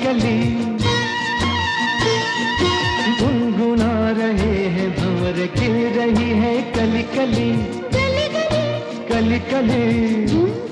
कली गुनगुना रहे हैं भंवर गिर रही है कली, कली, कली, कली, कली, कली।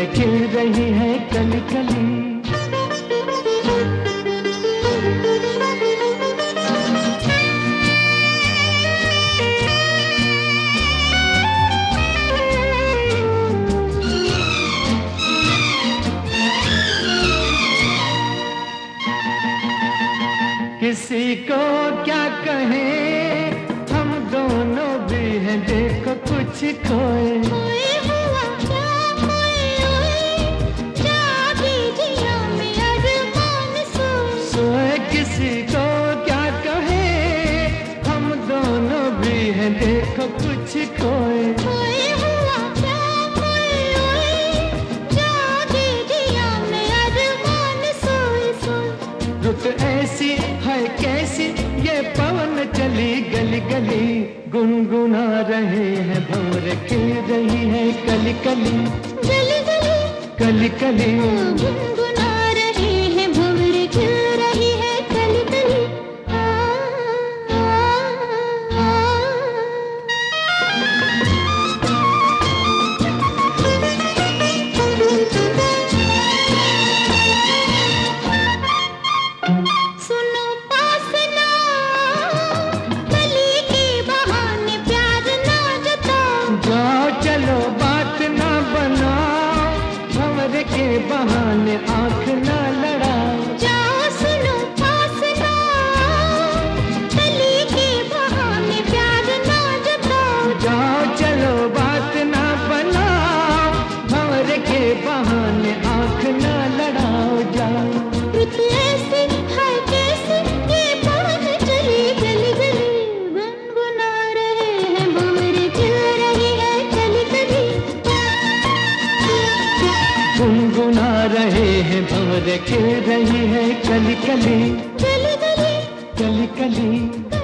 पर खिल रही है कल कली। किसी को क्या कहें? हम दोनों भी हैं देखो किसको क्या कहे? हम दोनों भी हैं देखो कुछ कोई। ऐसी है कैसी? ये पवन चली गली गली। गुनगुना रहे हैं भंवर खिल रही है कली कली। गली गली। कली कली, कली, कली, कली तोरे खेल रही है कली कली कली कली कली, कली।